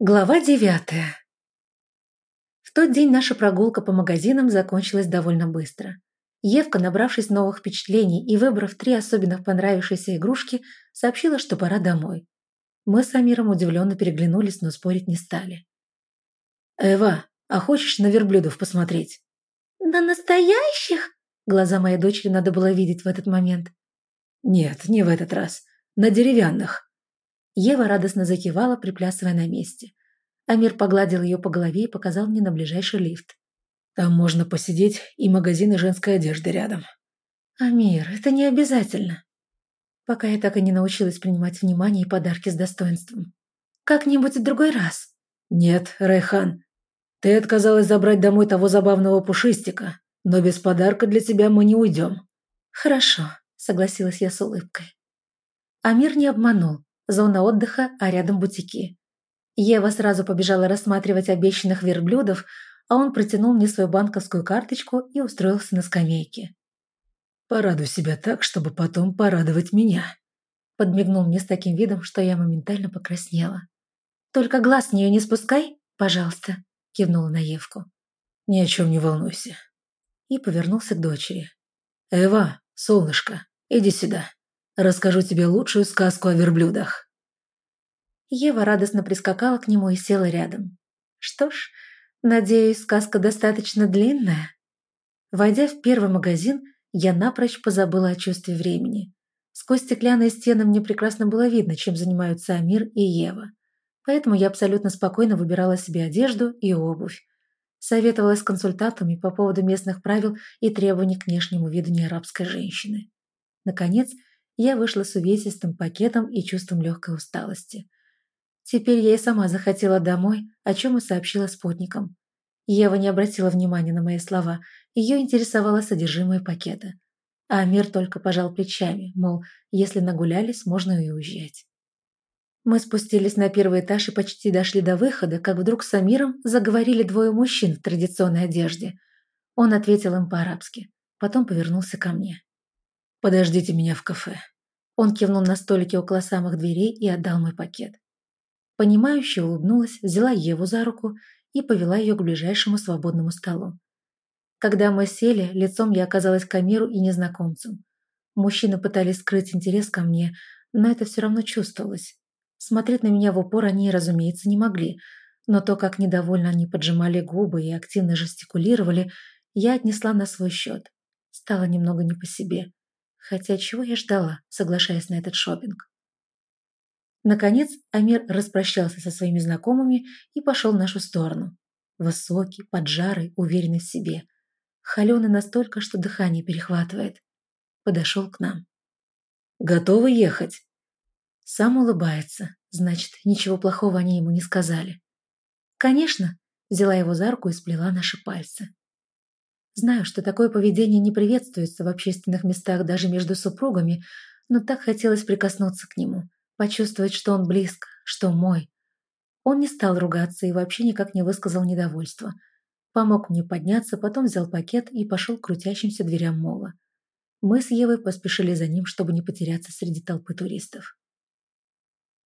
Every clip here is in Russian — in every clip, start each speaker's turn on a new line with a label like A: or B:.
A: Глава девятая. В тот день наша прогулка по магазинам закончилась довольно быстро. Евка, набравшись новых впечатлений и выбрав три особенно понравившиеся игрушки, сообщила, что пора домой. Мы с Амиром удивленно переглянулись, но спорить не стали. «Эва, а хочешь на верблюдов посмотреть?»
B: «На настоящих?» Глаза моей дочери надо было видеть в этот момент.
A: «Нет, не в этот раз. На деревянных». Ева радостно закивала, приплясывая на месте. Амир погладил ее по голове и показал мне на ближайший лифт. «Там можно посидеть, и магазины женской одежды рядом».
B: «Амир, это не обязательно». Пока я так и не научилась принимать внимание и подарки с достоинством. «Как-нибудь в другой раз».
A: «Нет, Райхан, ты отказалась забрать домой того забавного пушистика, но без подарка для тебя мы не уйдем».
B: «Хорошо», — согласилась я с улыбкой. Амир не обманул. Зона отдыха, а рядом бутики. Ева сразу побежала рассматривать обещанных верблюдов, а он протянул мне свою банковскую карточку и устроился на скамейке.
A: «Порадуй себя так, чтобы потом порадовать меня»,
B: подмигнул мне с таким видом, что я моментально покраснела. «Только глаз с нее не спускай, пожалуйста», кивнула на Евку.
A: «Ни о чем не волнуйся».
B: И повернулся к дочери.
A: «Эва, солнышко, иди сюда». Расскажу тебе лучшую сказку о верблюдах».
B: Ева радостно прискакала к нему и села рядом. «Что ж, надеюсь, сказка достаточно длинная?» Войдя в первый магазин, я напрочь позабыла о чувстве времени. Сквозь стеклянные стены мне прекрасно было видно, чем занимаются Амир и Ева. Поэтому я абсолютно спокойно выбирала себе одежду и обувь. Советовалась с консультантами по поводу местных правил и требований к внешнему виду неарабской женщины. Наконец, я вышла с увесистым пакетом и чувством легкой усталости. Теперь я и сама захотела домой, о чем и сообщила спутникам. Ева не обратила внимания на мои слова, ее интересовало содержимое пакета. А Амир только пожал плечами, мол, если нагулялись, можно и уезжать. Мы спустились на первый этаж и почти дошли до выхода, как вдруг с Амиром заговорили двое мужчин в традиционной одежде. Он ответил им по-арабски, потом повернулся ко мне.
A: «Подождите меня в кафе».
B: Он кивнул на столике около самых дверей и отдал мой пакет. Понимающе улыбнулась, взяла Еву за руку и повела ее к ближайшему свободному столу. Когда мы сели, лицом я оказалась к Амиру и незнакомцам. Мужчины пытались скрыть интерес ко мне, но это все равно чувствовалось. Смотреть на меня в упор они, разумеется, не могли, но то, как недовольно они поджимали губы и активно жестикулировали, я отнесла на свой счет. Стало немного не по себе. Хотя чего я ждала, соглашаясь на этот шопинг? Наконец Амир распрощался со своими знакомыми и пошел в нашу сторону. Высокий, поджарый, уверенный в себе. Холеный настолько, что дыхание перехватывает. Подошел к нам.
A: «Готовы ехать?»
B: Сам улыбается, значит, ничего плохого они ему не сказали. «Конечно», — взяла его за руку и сплела наши пальцы. Знаю, что такое поведение не приветствуется в общественных местах даже между супругами, но так хотелось прикоснуться к нему, почувствовать, что он близко, что мой. Он не стал ругаться и вообще никак не высказал недовольства. Помог мне подняться, потом взял пакет и пошел к крутящимся дверям мола. Мы с Евой поспешили за ним, чтобы не потеряться среди толпы туристов.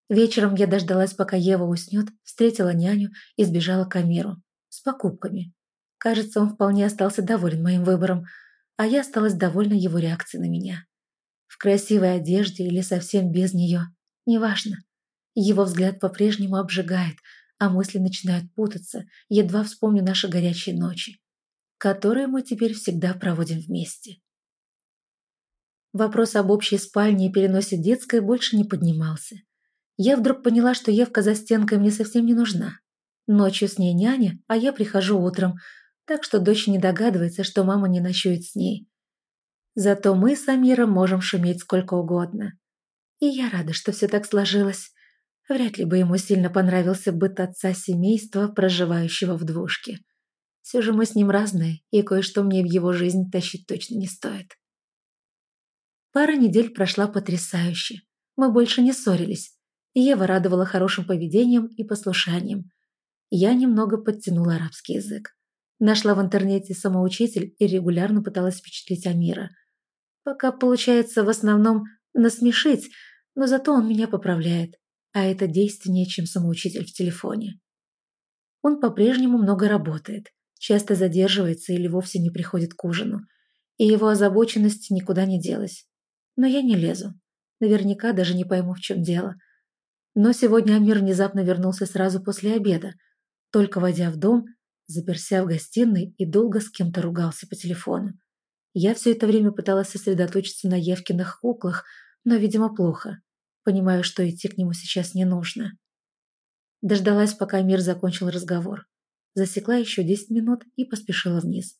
B: Вечером я дождалась, пока Ева уснет, встретила няню и сбежала к Амиру с покупками. Кажется, он вполне остался доволен моим выбором, а я осталась довольна его реакцией на меня. В красивой одежде или совсем без нее, неважно. Его взгляд по-прежнему обжигает, а мысли начинают путаться, едва вспомню наши горячие ночи, которые мы теперь всегда проводим вместе. Вопрос об общей спальне и переносе детской больше не поднимался. Я вдруг поняла, что Евка за стенкой мне совсем не нужна. Ночью с ней няня, а я прихожу утром, так что дочь не догадывается, что мама не ночует с ней. Зато мы с Амиром можем шуметь сколько угодно. И я рада, что все так сложилось. Вряд ли бы ему сильно понравился быт отца семейства, проживающего в двушке. Все же мы с ним разные, и кое-что мне в его жизнь тащить точно не стоит. Пара недель прошла потрясающе. Мы больше не ссорились. Ева радовала хорошим поведением и послушанием. Я немного подтянула арабский язык. Нашла в интернете самоучитель и регулярно пыталась впечатлить Амира. Пока получается в основном насмешить, но зато он меня поправляет, а это действеннее, чем самоучитель в телефоне.
A: Он по-прежнему много работает, часто задерживается или вовсе не приходит к ужину. И его озабоченность никуда не делась. Но я не лезу. Наверняка даже не пойму, в чем дело. Но сегодня Амир внезапно вернулся сразу после обеда. Только войдя в дом, заперся в гостиной и долго с кем-то ругался по телефону. Я все это время пыталась сосредоточиться на Евкиных куклах, но, видимо, плохо. Понимаю, что идти к нему сейчас не нужно. Дождалась, пока Мир закончил разговор. Засекла еще десять минут и поспешила вниз.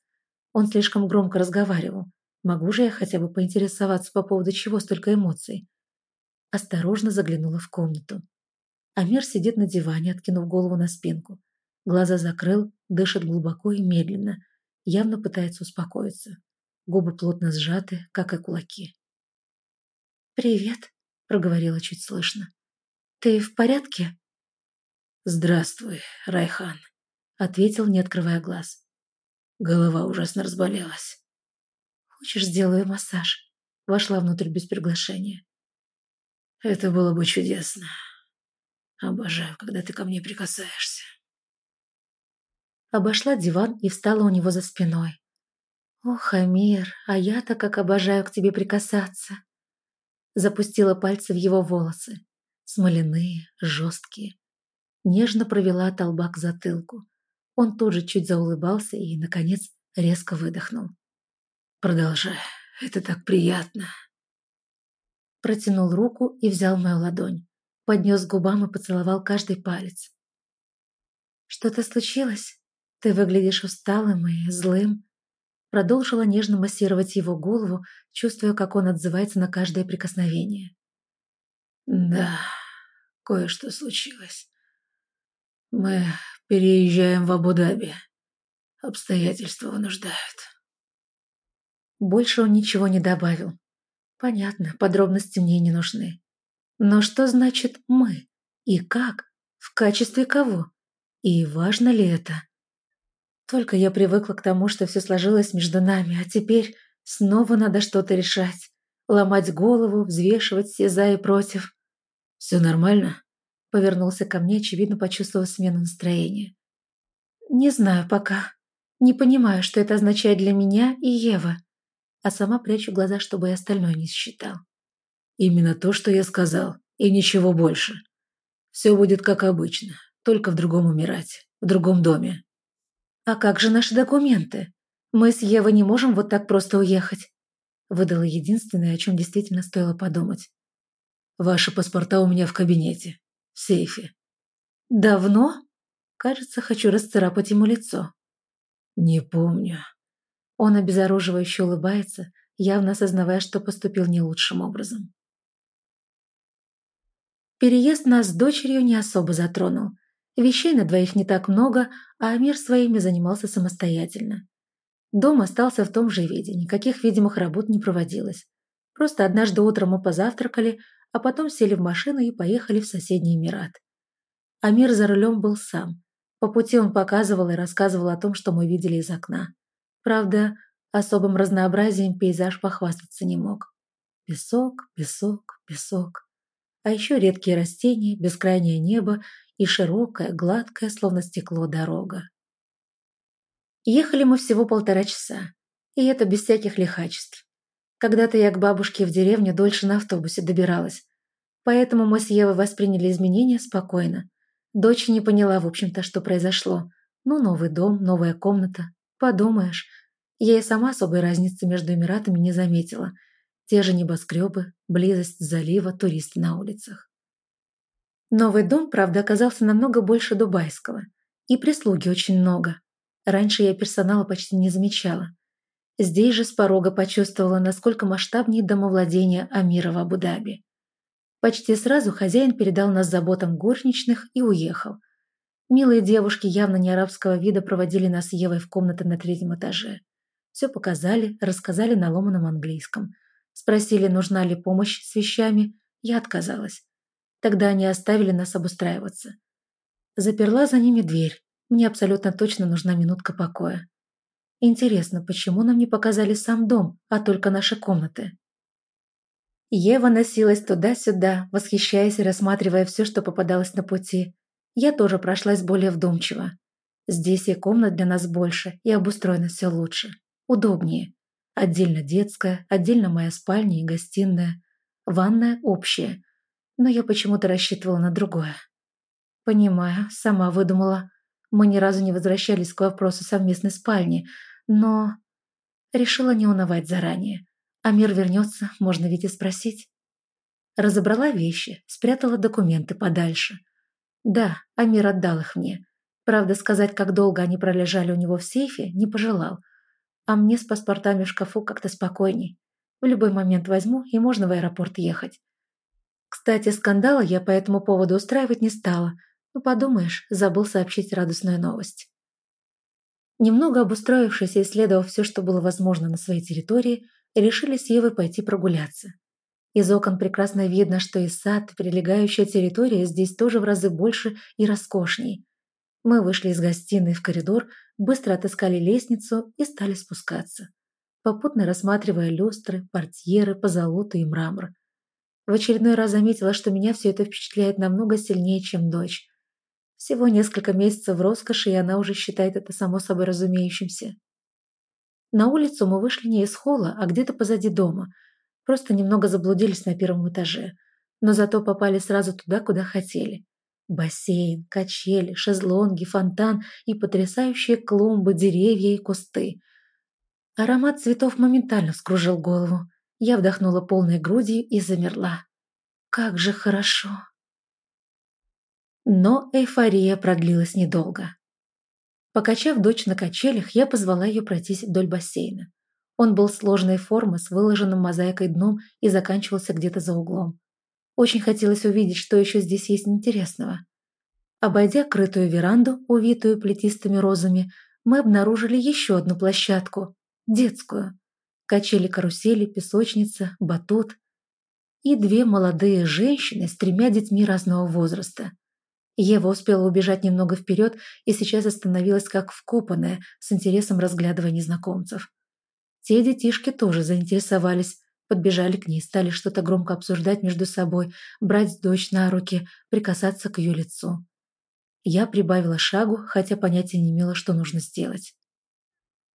A: Он слишком громко разговаривал. Могу же я хотя бы поинтересоваться по поводу чего столько эмоций? Осторожно заглянула в комнату. Амир сидит на диване, откинув голову на спинку. Глаза закрыл, дышит глубоко и медленно. Явно пытается успокоиться. Губы плотно сжаты, как и кулаки.
B: «Привет», — проговорила чуть слышно. «Ты в порядке?»
C: «Здравствуй, Райхан», — ответил, не открывая глаз. Голова ужасно разболелась.
B: «Хочешь, сделаю массаж?» Вошла внутрь без приглашения.
C: «Это было бы чудесно. Обожаю, когда ты ко мне прикасаешься».
B: Обошла диван и встала у него за спиной. «Ох, Амир, а я-то как обожаю к тебе прикасаться!» Запустила пальцы в его волосы. Смоляные, жесткие. Нежно провела от лба к затылку. Он тут же чуть заулыбался и, наконец, резко выдохнул.
C: «Продолжай, это так приятно!»
B: Протянул руку и взял мою ладонь. Поднес к губам и поцеловал каждый палец. «Что-то случилось? Ты выглядишь усталым и злым. Продолжила нежно массировать его голову, чувствуя, как он отзывается на каждое прикосновение.
C: «Да, кое-что случилось. Мы переезжаем в Абу-Даби. Обстоятельства вынуждают».
B: Больше он ничего не добавил. Понятно, подробности мне не нужны. Но что значит «мы»? И как? В качестве кого? И важно ли это? Только я привыкла к тому, что все сложилось между нами, а теперь снова надо что-то решать. Ломать голову, взвешивать все за и против.
C: «Все нормально?»
B: Повернулся ко мне, очевидно, почувствовав смену настроения. «Не знаю пока. Не понимаю, что это означает для меня и Ева. А сама прячу глаза, чтобы и остальное не считал».
C: «Именно то, что я сказал, и ничего больше. Все будет как обычно, только в другом Эмирате, в другом доме.
B: «А как же наши документы? Мы с Евой не можем вот так просто уехать», выдала единственное, о чем действительно стоило подумать.
C: «Ваши паспорта у меня в кабинете, в сейфе».
B: «Давно?» Кажется, хочу расцарапать ему лицо.
C: «Не помню».
B: Он обезоруживающе улыбается, явно осознавая, что поступил не лучшим образом. Переезд нас с дочерью не особо затронул. Вещей на двоих не так много, а Амир своими занимался самостоятельно. Дом остался в том же виде, никаких видимых работ не проводилось. Просто однажды утром мы позавтракали, а потом сели в машину и поехали в соседний Эмират. Амир за рулем был сам. По пути он показывал и рассказывал о том, что мы видели из окна. Правда, особым разнообразием пейзаж похвастаться не мог. Песок, песок, песок. А еще редкие растения, бескрайнее небо и широкая, гладкая, словно стекло, дорога. Ехали мы всего полтора часа, и это без всяких лихачеств. Когда-то я к бабушке в деревню дольше на автобусе добиралась, поэтому мы с Евой восприняли изменения спокойно. Дочь не поняла, в общем-то, что произошло. Ну, новый дом, новая комната. Подумаешь, я и сама особой разницы между Эмиратами не заметила. Те же небоскребы, близость залива, туристы на улицах. Новый дом, правда, оказался намного больше дубайского. И прислуги очень много. Раньше я персонала почти не замечала. Здесь же с порога почувствовала, насколько масштабнее домовладение Амира в Абу-Даби. Почти сразу хозяин передал нас заботам горничных и уехал. Милые девушки явно не арабского вида проводили нас с Евой в комнаты на третьем этаже. Все показали, рассказали на ломаном английском. Спросили, нужна ли помощь с вещами. Я отказалась. Тогда они оставили нас обустраиваться. Заперла за ними дверь. Мне абсолютно точно нужна минутка покоя. Интересно, почему нам не показали сам дом, а только наши комнаты? Ева носилась туда-сюда, восхищаясь и рассматривая все, что попадалось на пути. Я тоже прошлась более вдумчиво.
A: Здесь и комнат для нас больше, и обустроено все лучше. Удобнее. Отдельно детская, отдельно моя спальня и гостиная. Ванная общая. Но я почему-то рассчитывала на другое. Понимаю, сама выдумала. Мы ни разу не возвращались к вопросу совместной спальни, но... Решила не унывать заранее. А мир вернется, можно ведь и спросить. Разобрала вещи, спрятала документы подальше. Да, Амир отдал их мне. Правда, сказать, как долго они пролежали у него в сейфе, не пожелал. А мне с паспортами в шкафу как-то спокойней. В любой момент возьму, и можно в аэропорт ехать. Кстати, скандала я по этому поводу устраивать не стала. Ну, подумаешь, забыл сообщить радостную новость. Немного обустроившись и исследовав все, что было возможно на своей территории, решили с Евой пойти прогуляться. Из окон прекрасно видно, что и сад, прилегающая территория здесь тоже в разы больше и роскошней. Мы вышли из гостиной в коридор, быстро отыскали лестницу и стали спускаться, попутно рассматривая люстры, портьеры, позолоту и мрамор. В очередной раз заметила, что меня все это впечатляет намного сильнее, чем дочь. Всего несколько месяцев в роскоши, и она уже считает это само собой разумеющимся. На улицу мы вышли не из холла, а где-то позади дома – Просто немного заблудились на первом этаже, но зато попали сразу туда, куда хотели. Бассейн, качели, шезлонги, фонтан и потрясающие клумбы, деревья и кусты. Аромат цветов моментально вскружил голову. Я вдохнула полной грудью и замерла. Как же хорошо. Но эйфория продлилась недолго. Покачав дочь на качелях, я позвала ее пройтись вдоль бассейна. Он был сложной формы с выложенным мозаикой дном и заканчивался где-то за углом. Очень хотелось увидеть, что еще здесь есть интересного. Обойдя крытую веранду, увитую плетистыми розами, мы обнаружили еще одну площадку – детскую. Качели-карусели, песочница, батут. И две молодые женщины с тремя детьми разного возраста. Ева успела убежать немного вперед и сейчас остановилась как вкопанная, с интересом разглядывая незнакомцев. Те детишки тоже заинтересовались, подбежали к ней, стали что-то громко обсуждать между собой, брать дочь на руки, прикасаться к ее лицу. Я прибавила шагу, хотя понятия не имела, что нужно сделать.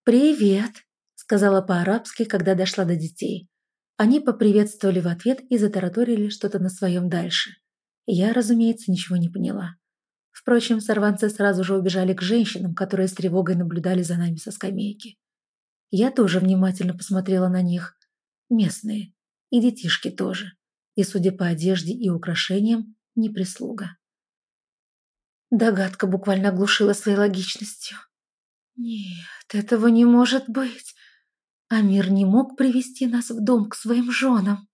A: «Привет!» – сказала по-арабски, когда дошла до детей. Они поприветствовали в ответ и затараторили что-то на своем дальше. Я, разумеется, ничего не поняла. Впрочем, сорванцы сразу же убежали к женщинам, которые с тревогой наблюдали за нами со скамейки. Я тоже внимательно посмотрела на них. Местные. И детишки тоже. И, судя по одежде и украшениям, не прислуга. Догадка буквально оглушила своей логичностью. Нет, этого не может быть. Амир не мог привести нас в дом к своим женам.